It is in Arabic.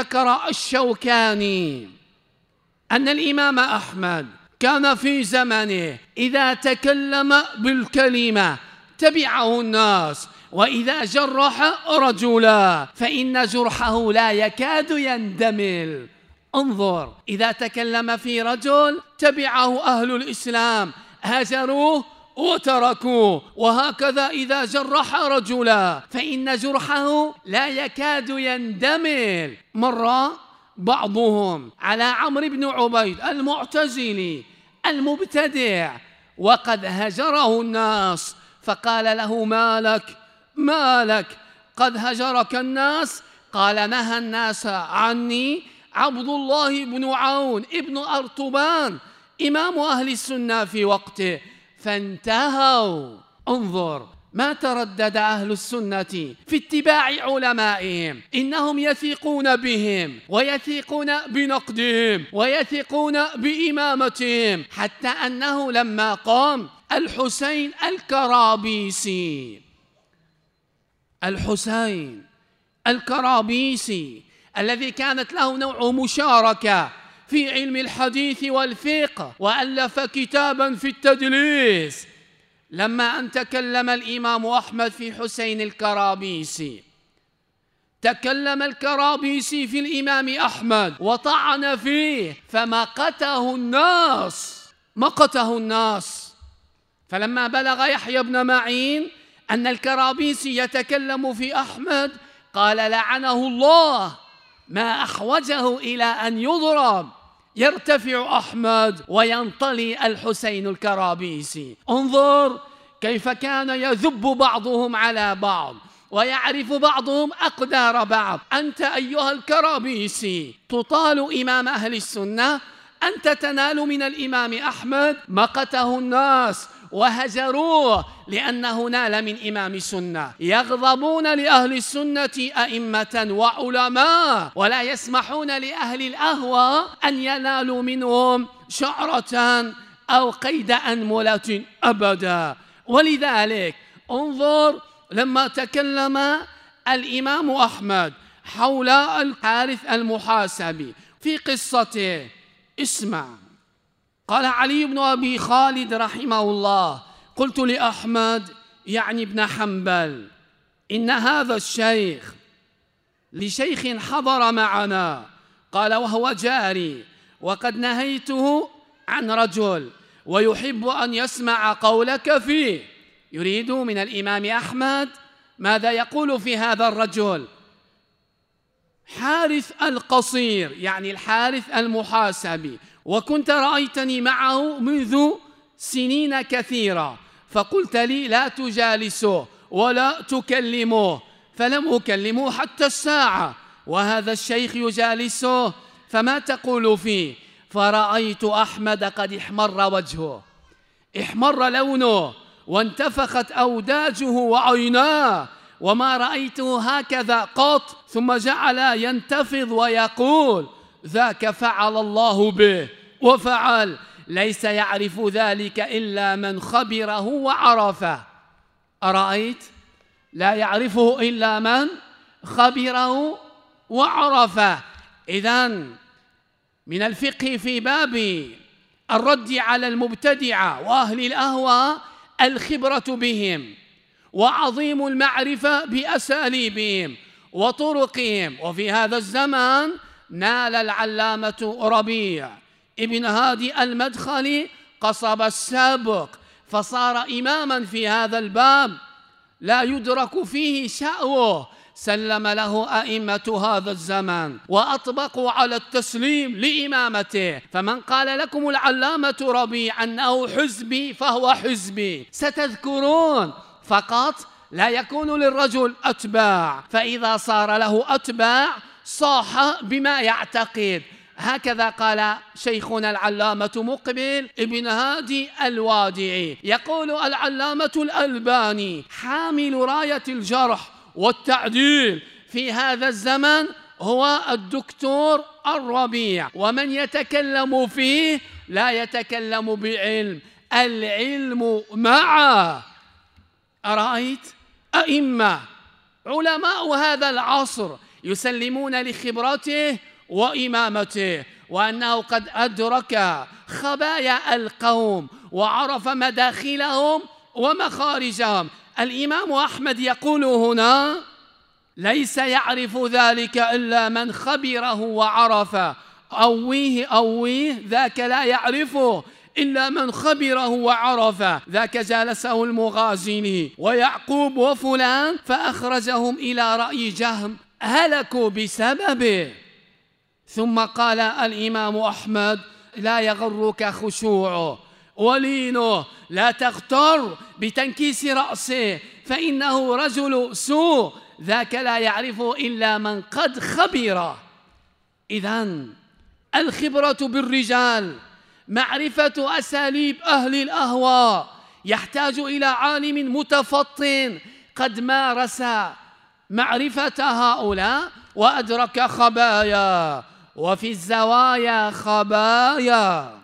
ذكر الشوكاني أن الإمام أحمد كان في زمنه إذا تكلم بالكلمة تبعه الناس وإذا جرح رجلا فإن جرحه لا يكاد يندمل. انظر إذا تكلم في رجل تبعه أهل الإسلام هجروه وتركوه. وهكذا إذا جرح رجلا فإن جرحه لا يكاد يندمل. مر بعضهم على عمرو بن عبيد المعتزلي المبتدع وقد هجره الناس. فقال له ما لك؟ ما لك؟ قد هجرك الناس؟ قال نهى الناس عني عبد الله بن عون ابن أرطبان إمام أهل السنة في وقته. فانتهوا. انظر ما تردد أهل السنة في اتباع علمائهم. إنهم يثقون بهم ويثقون بنقدهم ويثقون بإمامتهم. حتى أنه لما قام الحسين الكرابيسي. الحسين الكرابيسي الذي كانت له نوع مشاركة في علم الحديث والفقه وألف كتابا في التدليس. لما أن تكلم الإمام أحمد في حسين الكرابيسي تكلم الكرابيسي في الإمام أحمد وطعن فيه فمقته الناس مقته الناس. فلما بلغ يحيى بن معين أن الكرابيسي يتكلم في أحمد قال لعنه الله ما أحوجه إلى أن يضرب. يرتفع أحمد وينطلي الحسين الكرابيسي. انظر كيف كان يذب بعضهم على بعض ويعرف بعضهم أقدار بعض. أنت أيها الكرابيسي تطال إمام أهل السنة أنت تنال من الإمام أحمد مقته الناس وهجروه لأنه نال من إمام سنة. يغضبون لأهل السنة أئمة وعلماء ولا يسمحون لأهل الأهوى أن ينالوا منهم شعرة أو قيد أنملة أبدا. ولذلك انظر لما تكلم الإمام أحمد حول الحارث المحاسبي في قصته. اسمع. قال علي بن أبي خالد رحمه الله قلت لأحمد يعني ابن حنبل إن هذا الشيخ لشيخ حضر معنا. قال وهو جاري وقد نهيته عن رجل ويحب أن يسمع قولك فيه. يريد من الإمام أحمد ماذا يقول في هذا الرجل؟ حارث القصير يعني الحارث المحاسبي. وكنت رأيتني معه منذ سنين كثيرة. فقلت لي لا تجالسه ولا تكلمه. فلم أكلمه حتى الساعة. وهذا الشيخ يجالسه فما تقول فيه؟ فرأيت أحمد قد احمر وجهه. احمر لونه وانتفخت أوداجه وعيناه. وما رأيته هكذا قط ثم جعل ينتفض ويقول ذاك فعل الله به. وفعل ليس يعرف ذلك إلا من خبره وعرفه. أرأيت؟ لا يعرفه إلا من خبره وعرفه. إذا من الفقه في باب الرد على المبتدعة وأهل الأهوى الخبرة بهم وعظيم المعرفة بأساليبهم وطرقهم. وفي هذا الزمان نال العلامة ربيع. ابن هادي المدخلي قصب السابق فصار إماما في هذا الباب. لا يدرك فيه شأوه. سلم له أئمة هذا الزمان وأطبقوا على التسليم لإمامته. فمن قال لكم العلامة ربيع أنه حزبي فهو حزبي. ستذكرون فقط لا يكون للرجل أتباع. فإذا صار له أتباع صاح بما يعتقد. هكذا قال شيخنا العلامة مقبل ابن هادي الوادعي. يقول العلامة الألباني حامل راية الجرح والتعديل في هذا الزمن هو الدكتور الربيع. ومن يتكلم فيه لا يتكلم بعلم العلم معه أرأيت؟ أئمة. علماء هذا العصر يسلمون لخبرته وإمامته وأنه قد أدرك خبايا القوم وعرف مداخلهم ومخارجهم. الإمام أحمد يقول هنا ليس يعرف ذلك إلا من خبره وعرف. أويه أويه ذاك لا يعرفه إلا من خبره وعرف. ذاك جالسه المغازني ويعقوب وفلان فأخرجهم إلى رأي جهم هلكوا بسببه. ثم قال الإمام أحمد لا يغرك خشوعه ولينه لا تغتر بتنكيس رأسه فإنه رجل سوء ذاك لا يعرفه إلا من قد خبر. إذا الخبرة بالرجال معرفة أساليب أهل الأهواء يحتاج إلى عالم متفطن قد مارس معرفة هؤلاء وأدرك خبايا. وفي الزوايا خبايا.